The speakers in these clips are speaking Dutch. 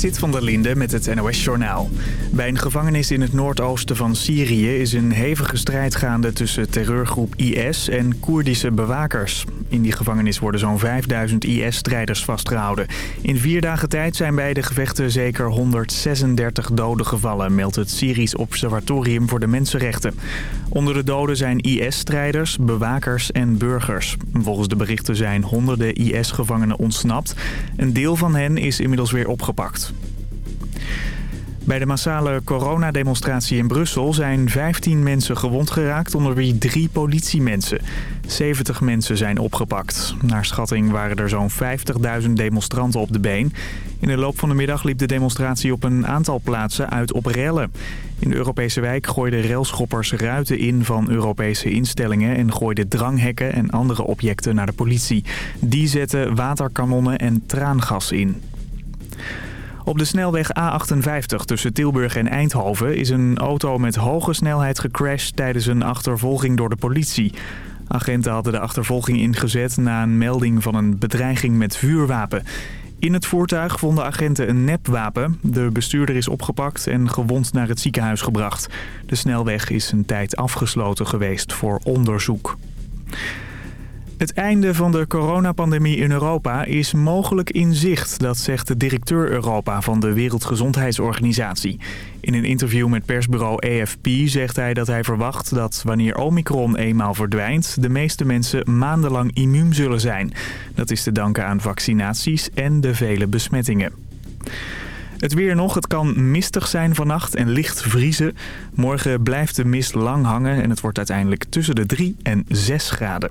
Sit van der Linde met het NOS-journaal. Bij een gevangenis in het noordoosten van Syrië is een hevige strijd gaande tussen terreurgroep IS en Koerdische bewakers. In die gevangenis worden zo'n 5000 IS-strijders vastgehouden. In vier dagen tijd zijn bij de gevechten zeker 136 doden gevallen, meldt het Syrisch Observatorium voor de Mensenrechten. Onder de doden zijn IS-strijders, bewakers en burgers. Volgens de berichten zijn honderden IS-gevangenen ontsnapt. Een deel van hen is inmiddels weer opgepakt. Bij de massale coronademonstratie in Brussel zijn 15 mensen gewond geraakt, onder wie drie politiemensen. 70 mensen zijn opgepakt. Naar schatting waren er zo'n 50.000 demonstranten op de been. In de loop van de middag liep de demonstratie op een aantal plaatsen uit op rellen. In de Europese wijk gooiden railschoppers ruiten in van Europese instellingen... en gooiden dranghekken en andere objecten naar de politie. Die zetten waterkanonnen en traangas in. Op de snelweg A58 tussen Tilburg en Eindhoven is een auto met hoge snelheid gecrashed tijdens een achtervolging door de politie. Agenten hadden de achtervolging ingezet na een melding van een bedreiging met vuurwapen. In het voertuig vonden agenten een nepwapen. De bestuurder is opgepakt en gewond naar het ziekenhuis gebracht. De snelweg is een tijd afgesloten geweest voor onderzoek. Het einde van de coronapandemie in Europa is mogelijk in zicht. Dat zegt de directeur Europa van de Wereldgezondheidsorganisatie. In een interview met persbureau AFP zegt hij dat hij verwacht dat wanneer Omicron eenmaal verdwijnt... de meeste mensen maandenlang immuun zullen zijn. Dat is te danken aan vaccinaties en de vele besmettingen. Het weer nog. Het kan mistig zijn vannacht en licht vriezen. Morgen blijft de mist lang hangen en het wordt uiteindelijk tussen de 3 en 6 graden.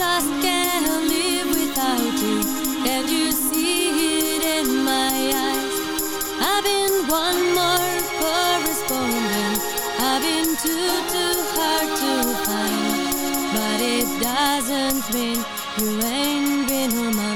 i can't live without you. And you see it in my eyes? Having too hard to find. But it doesn't mean you ain't been on my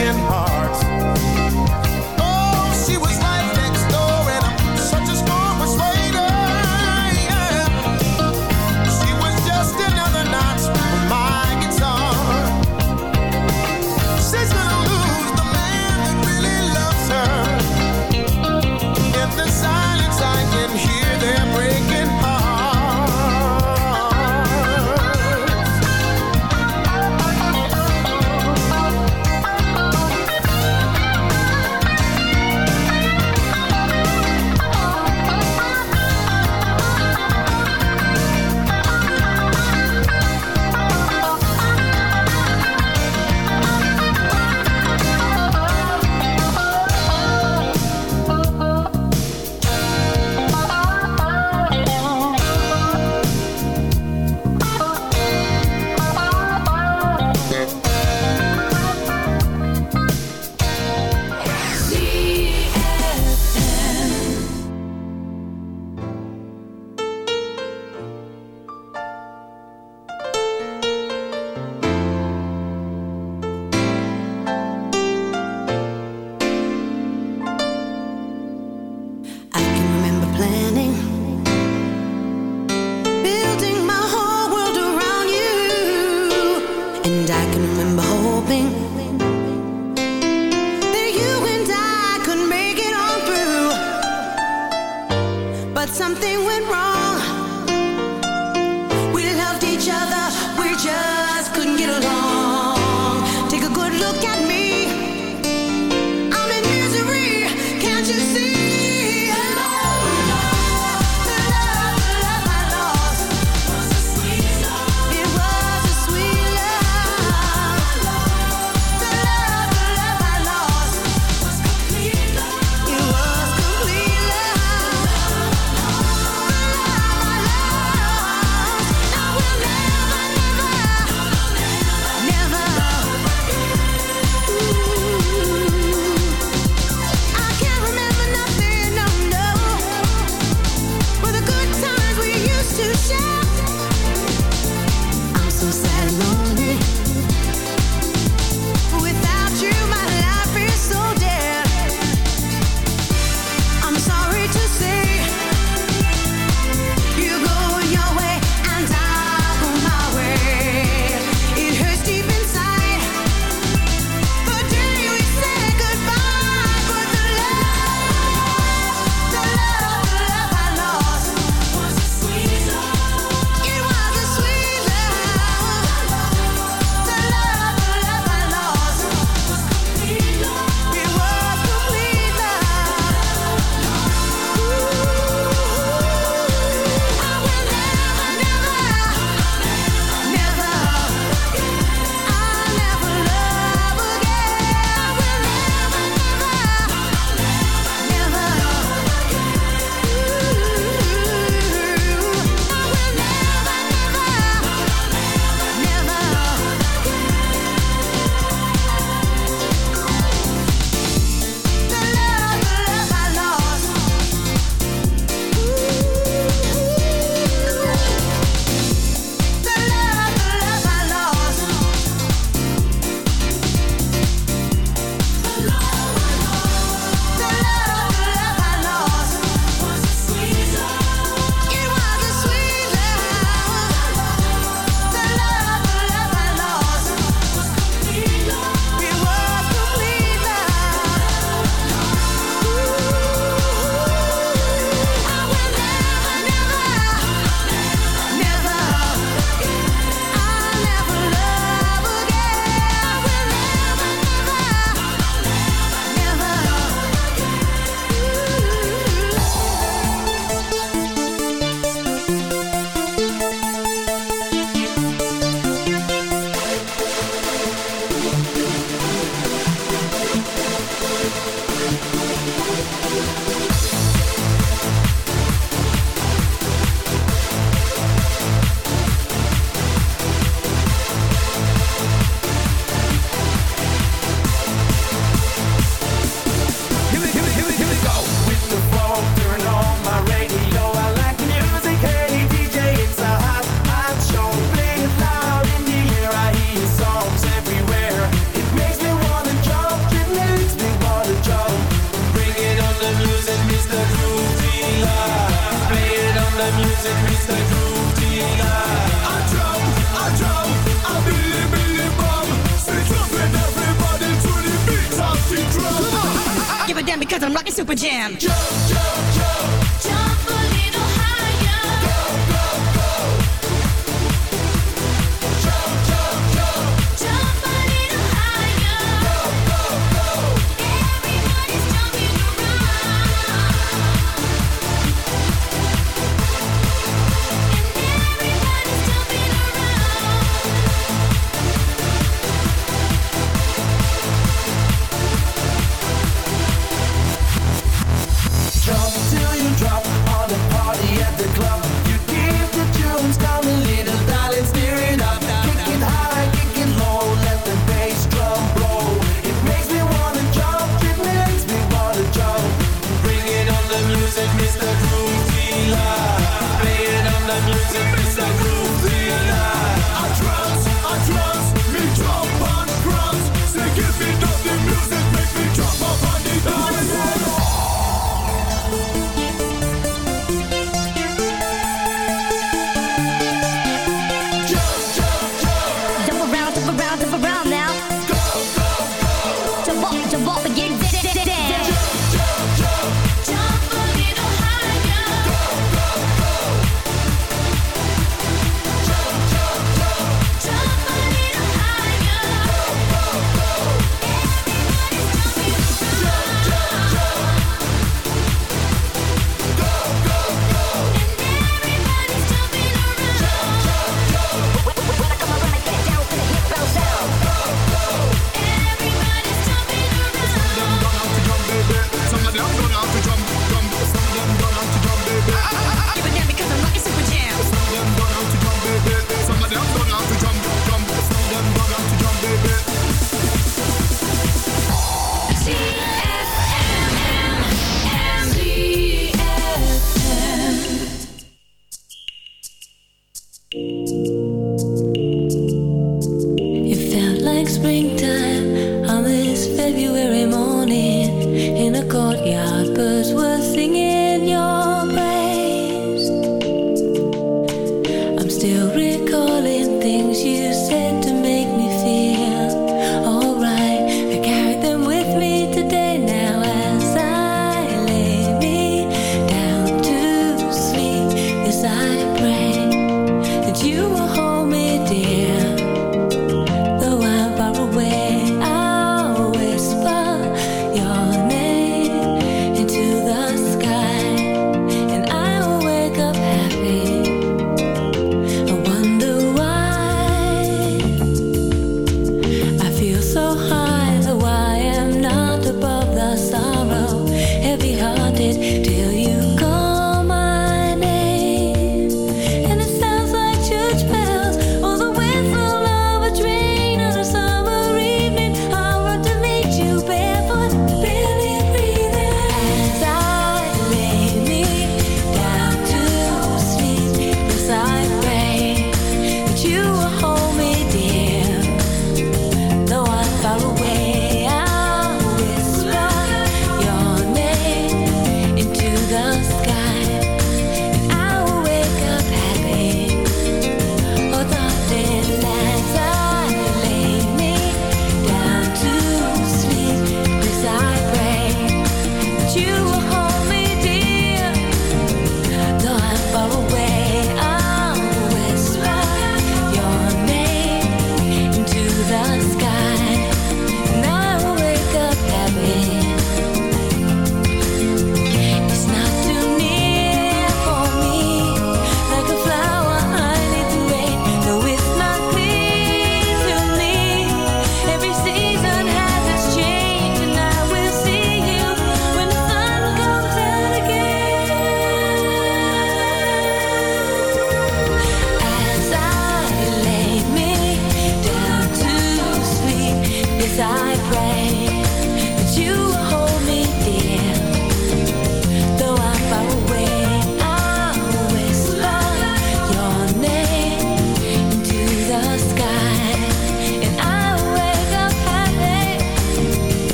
broken heart. I'm rocking Super Jam. Joe, Joe.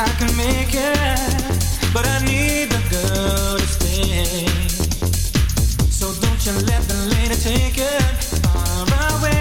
I can make it, but I need the girl to stay. So don't you let the lady take it far away.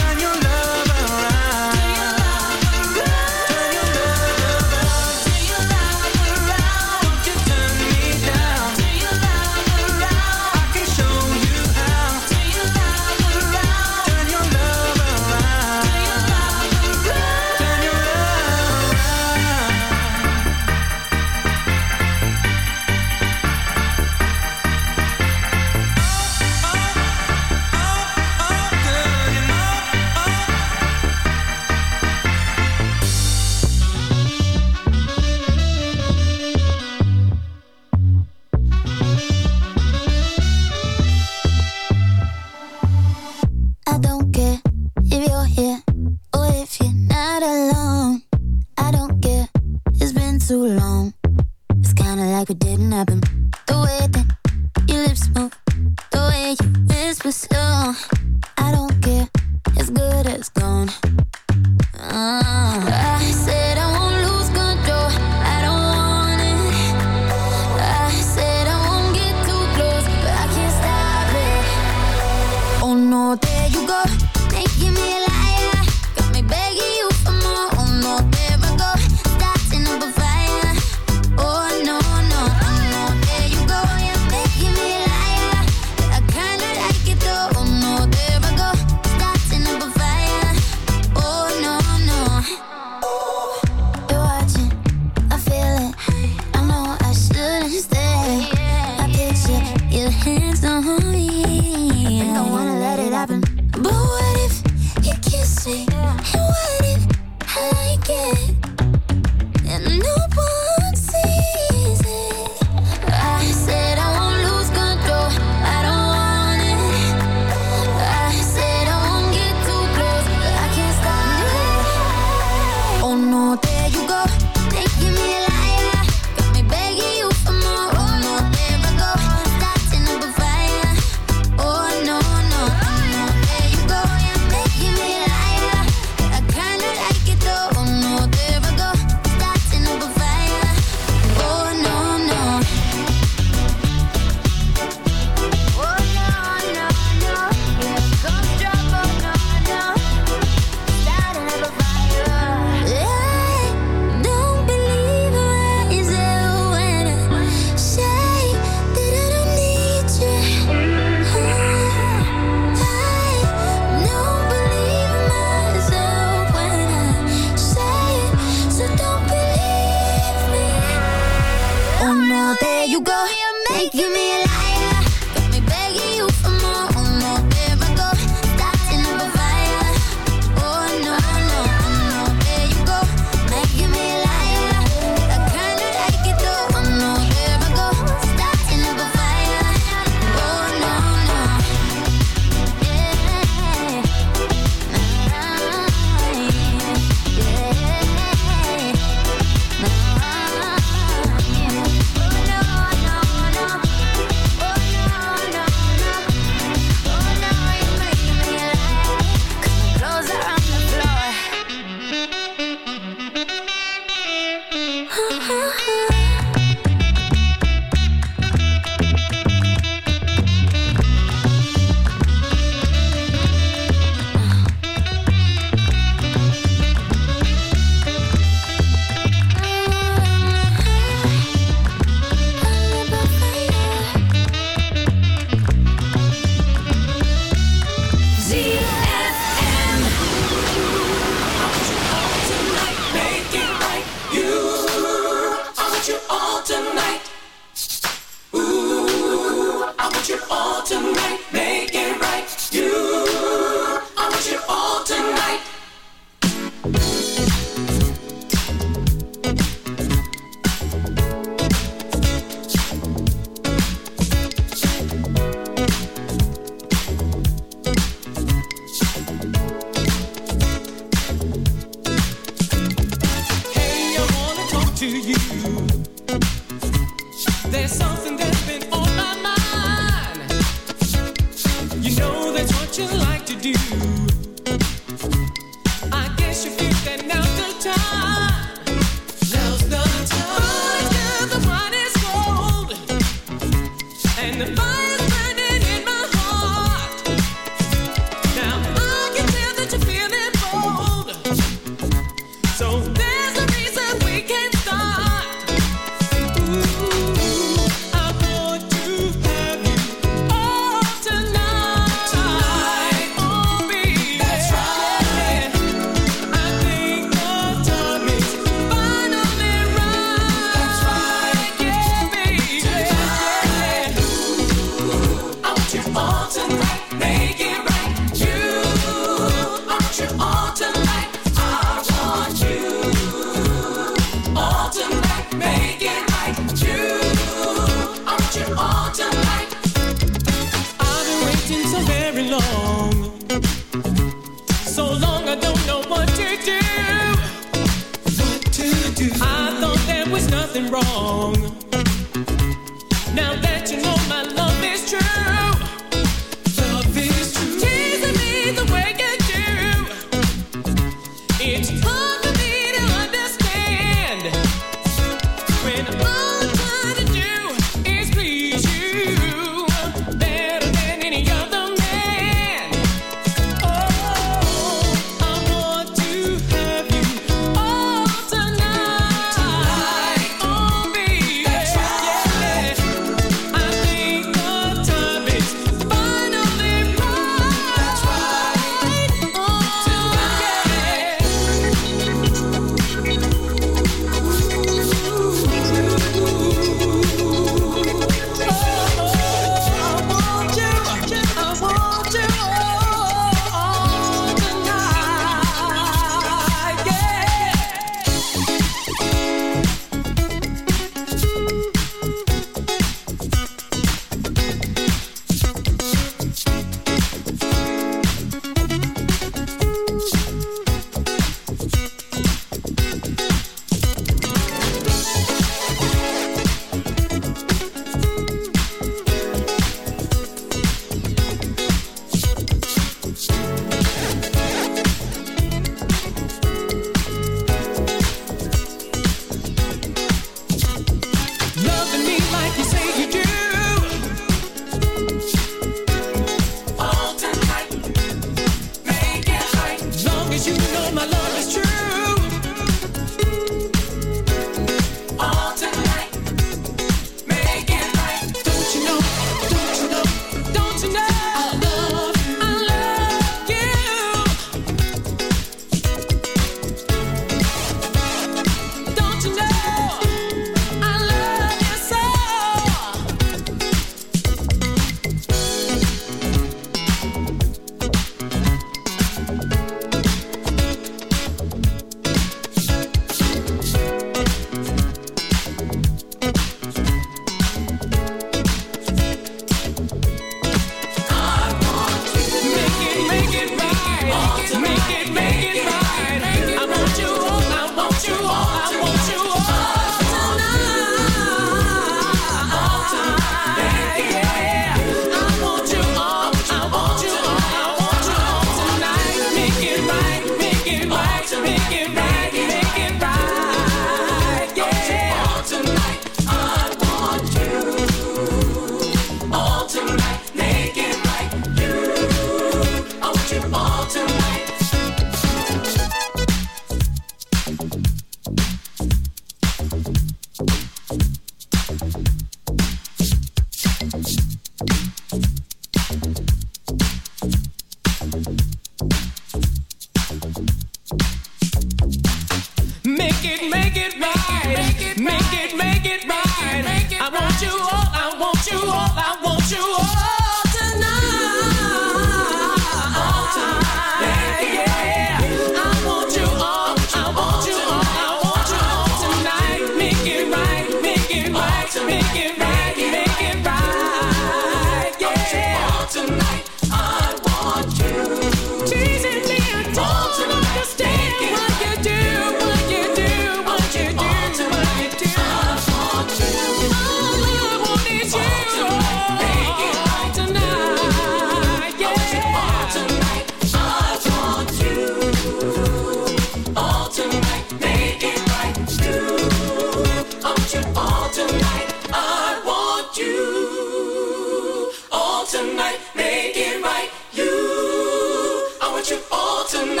Tonight.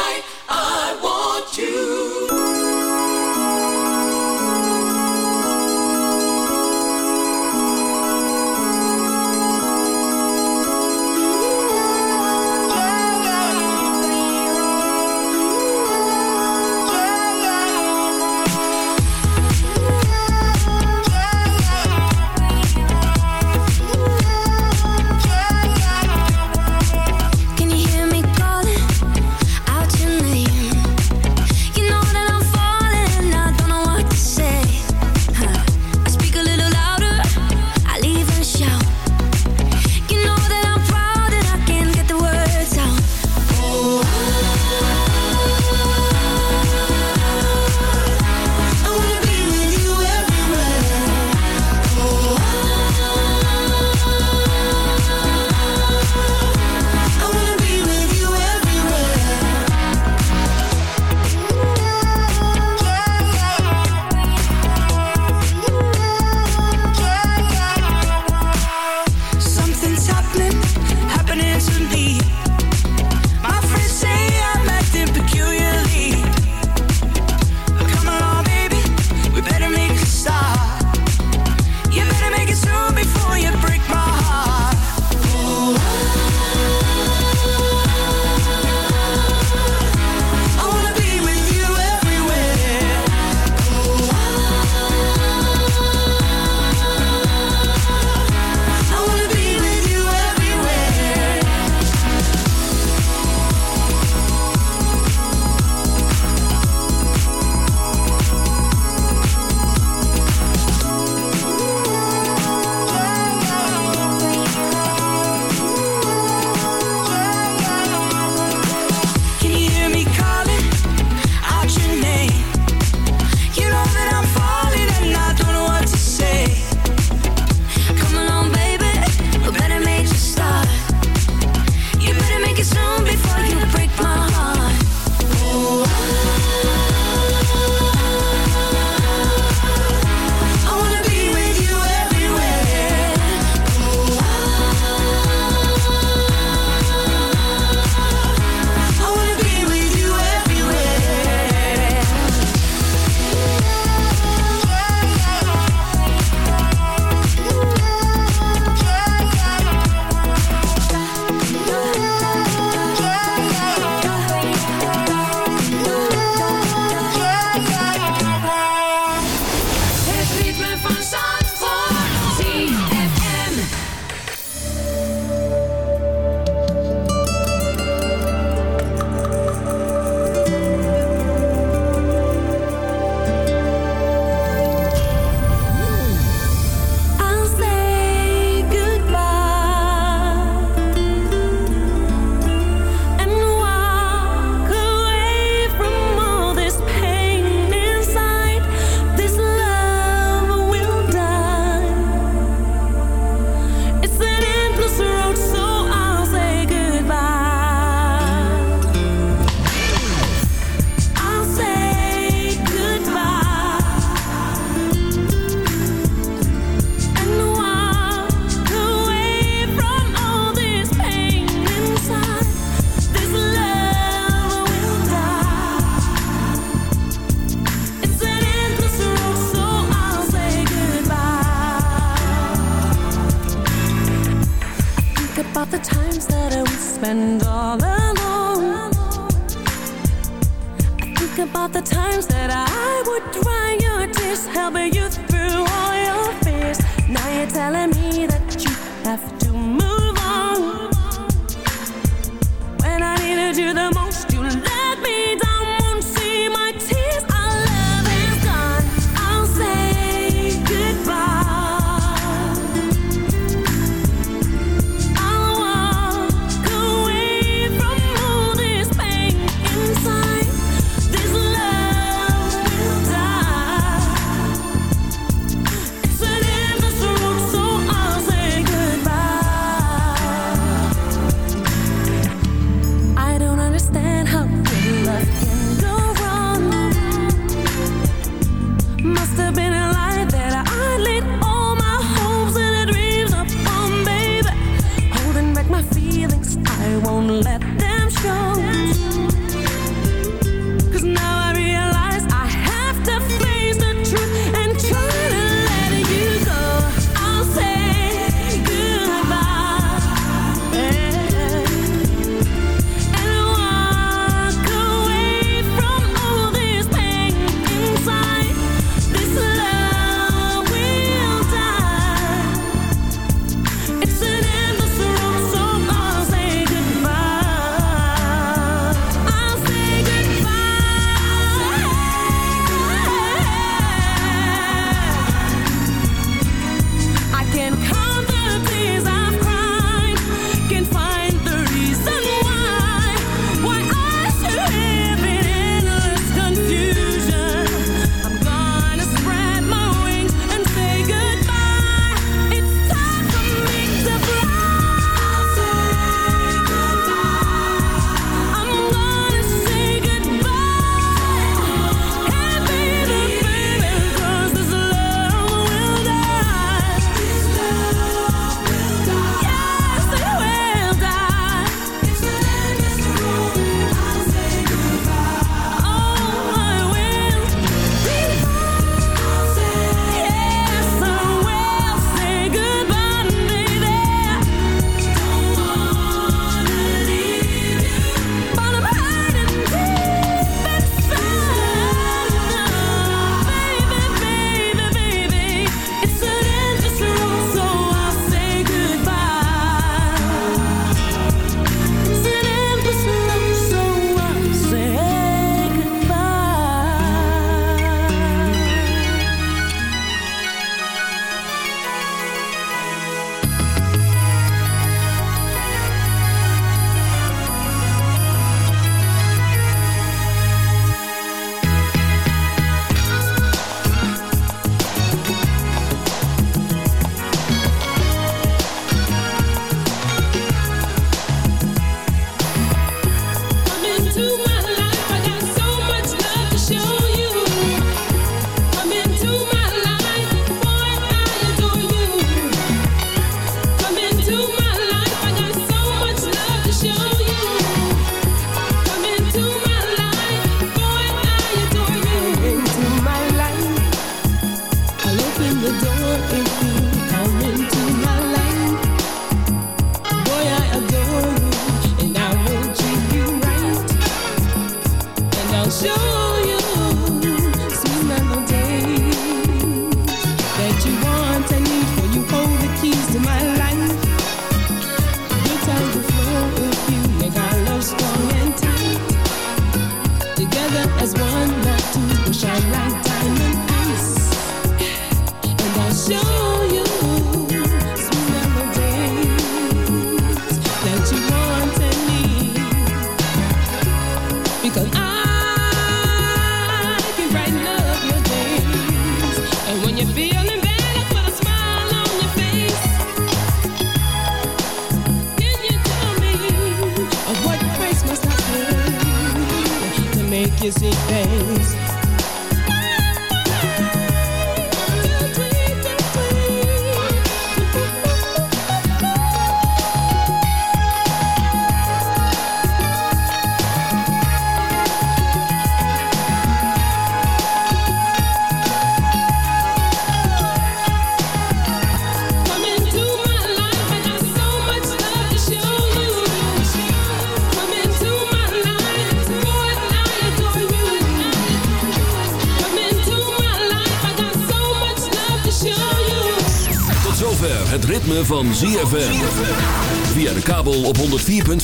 can come